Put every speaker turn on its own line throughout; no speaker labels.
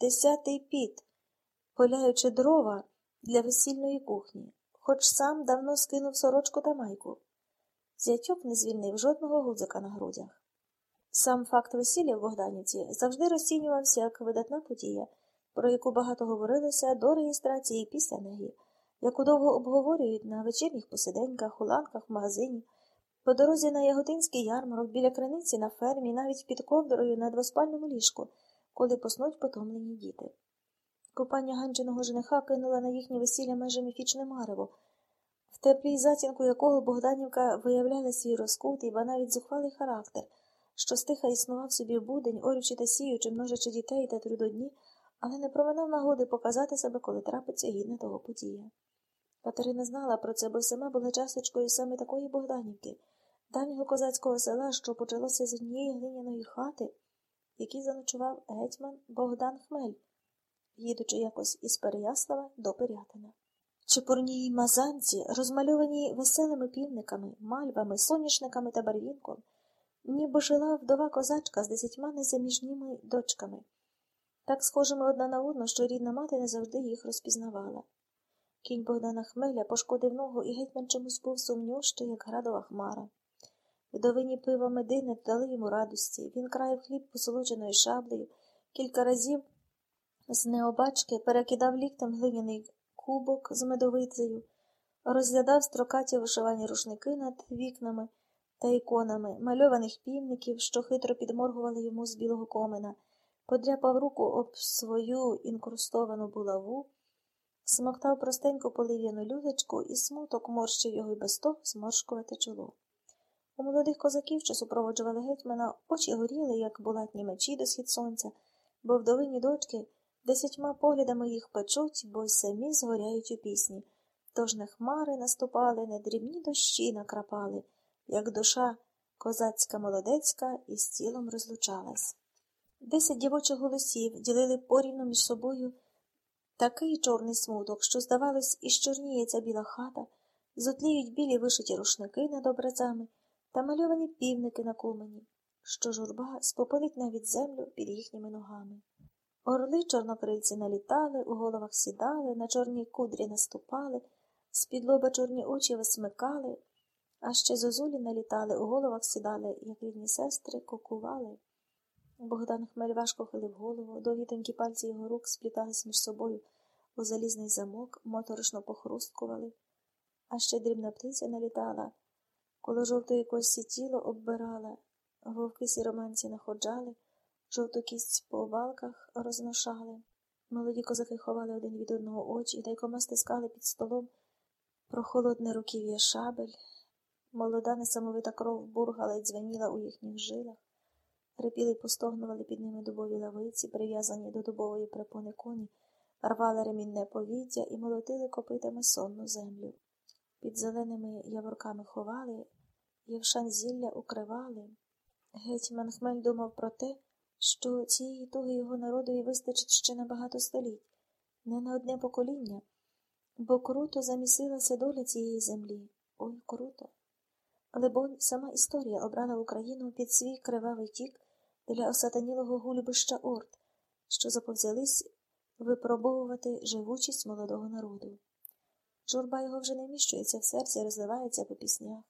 десятий піт, поляючи дрова для весільної кухні, хоч сам давно скинув сорочку та майку. Зятьок не звільнив жодного гудзика на грудях. Сам факт весілля в Богданівці завжди розцінювався як видатна подія, про яку багато говорилося до реєстрації після неї, яку довго обговорюють на вечірніх посиденьках, у ланках, в магазині, по дорозі на Яготинський ярмарок, біля криниці на фермі, навіть під ковдрою на двоспальному ліжку, коли поснуть потомлені діти. Купання гандженого жениха кинула на їхнє весілля майже міфічне марево, в теплій затінку якого Богданівка виявляла свій розкутий, ба навіть зухвалий характер, що стиха існував собі будень, орючи та сіючи, множачи дітей та трудодні, але не проминав нагоди показати себе, коли трапиться гідна того подія. Катерина знала про це, бо сама була часточкою саме такої Богданівки, давнього козацького села, що почалося з однієї глиняної хати, якій заночував гетьман Богдан Хмель, їдучи якось із Переяслава до Пирятина. Чепурній мазанці, розмальовані веселими півниками, мальвами, соняшниками та барвінком, ніби жила вдова козачка з десятьма незаміжніми дочками, так схожими одна на одну, що рідна мати не завжди їх розпізнавала. Кінь Богдана Хмеля пошкодив ногу і гетьман чомусь був сумнющий, як градова хмара. Вдовині пива медини дали йому радості. Він країв хліб посолодженою шаблею, кілька разів з необачки перекидав ліктем глиняний кубок з медовицею, розглядав строкаті вишивані рушники над вікнами та іконами, мальованих півників, що хитро підморгували йому з білого комина, подряпав руку об свою інкрустовану булаву, смоктав простеньку полив'яну людочку і смуток морщив його й без того зморшкувати чоло. У молодих козаків, що супроводжували гетьмана, очі горіли, як булатні мечі до схід сонця, бо вдовині дочки десятьма поглядами їх печуть, бо й самі згоряють у пісні. Тож не хмари наступали, не дрібні дощі накрапали, як душа козацька молодецька із тілом розлучалась. Десять дівочих голосів ділили порівну між собою такий чорний смуток, що, здавалось, і чорніє ця біла хата, зотліють білі вишиті рушники над образами та мальовані півники на кумені, що журба спопилить навіть землю під їхніми ногами. Орли чорнокрильці налітали, у головах сідали, на чорні кудрі наступали, з-під лоба чорні очі висмикали, а ще зозулі налітали, у головах сідали, як рідні сестри, кокували. Богдан Хмель важко хилив голову, довітенькі пальці його рук сплітались між собою у залізний замок, моторошно похрусткували, а ще дрібна птиця налітала, коло жовтої кості тіло оббирала, вовки сіроманці находжали жовту кість по валках розношали. Молоді козаки ховали один від одного очі, та й кома стискали під столом прохолодне руків'я шабель. Молода несамовита кров бургала й дзвеніла у їхніх жилах, Репіли й постогнували під ними дубові лавиці, прив'язані до дубової припони коні, рвали ремінне повіття і молотили копитами сонну землю. Під зеленими яворками ховали, євшан зілля укривали. Гетьман Хмель думав про те, що цієї туги його народові вистачить ще на багато століть, не на одне покоління, бо круто замісилася доля цієї землі. Ой, круто. Але бо сама історія обрала Україну під свій кривавий тік для осатанілого гульбища орд, що заповзялись випробовувати живучість молодого народу. Журба його вже не вміщується в серці, розливається по піснях.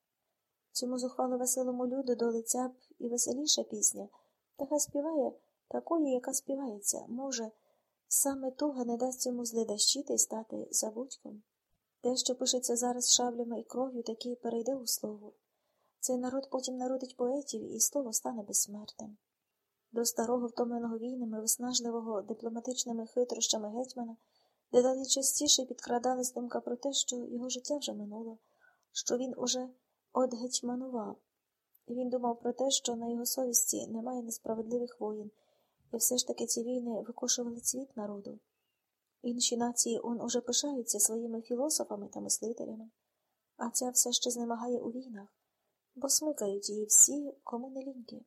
Цьому зухвало веселому люду до лиця б і веселіша пісня. Та хай співає такої, яка співається, може, саме туга не дасть йому зледащити і стати забудьком. Те, що пишеться зараз шаблями і кров'ю, таки перейде у слово. Цей народ потім народить поетів, і слово стане безсмертним. До старого, втомленого війнами, виснажливого дипломатичними хитрощами гетьмана, дедалі частіше підкрадалась думка про те, що його життя вже минуло, що він уже одгетьманував. І він думав про те, що на його совісті немає несправедливих воїн, і все ж таки ці війни викошували цвіт народу. Інші нації он уже пишаються своїми філософами та мислителями, а ця все ще знемагає у війнах, бо смикають її всі, кому не ліньки.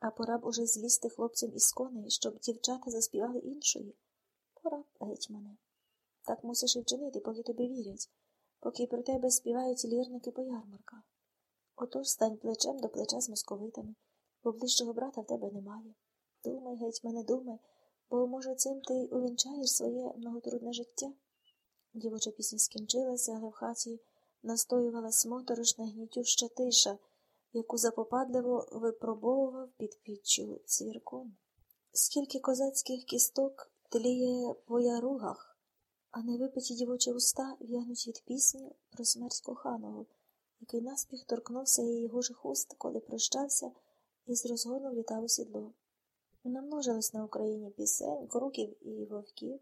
А пора б уже злізти хлопцям із коней, щоб дівчата заспівали іншої. Пора б, гетьмане. Так мусиш і вчинити, поки тобі вірять, поки про тебе співають лірники по ярмарках. Отож стань плечем до плеча з московитами, бо ближчого брата в тебе немає. Думай, геть, мене думай, бо, може, цим ти увінчаєш своє многотрудне життя. Дівоча пісня скінчилася, але в хаті настоювалась моторошна гнітюща тиша, яку запопадливо випробовував під піччю цвіркун. Скільки козацьких кісток тліє по яругах, а невипиті дівочі уста в'януть від пісні про смерть коханого, який наспіх торкнувся її гожих уст, коли прощався і з розгону влітав у сідло. Намножилось на Україні пісень, круків і вовків.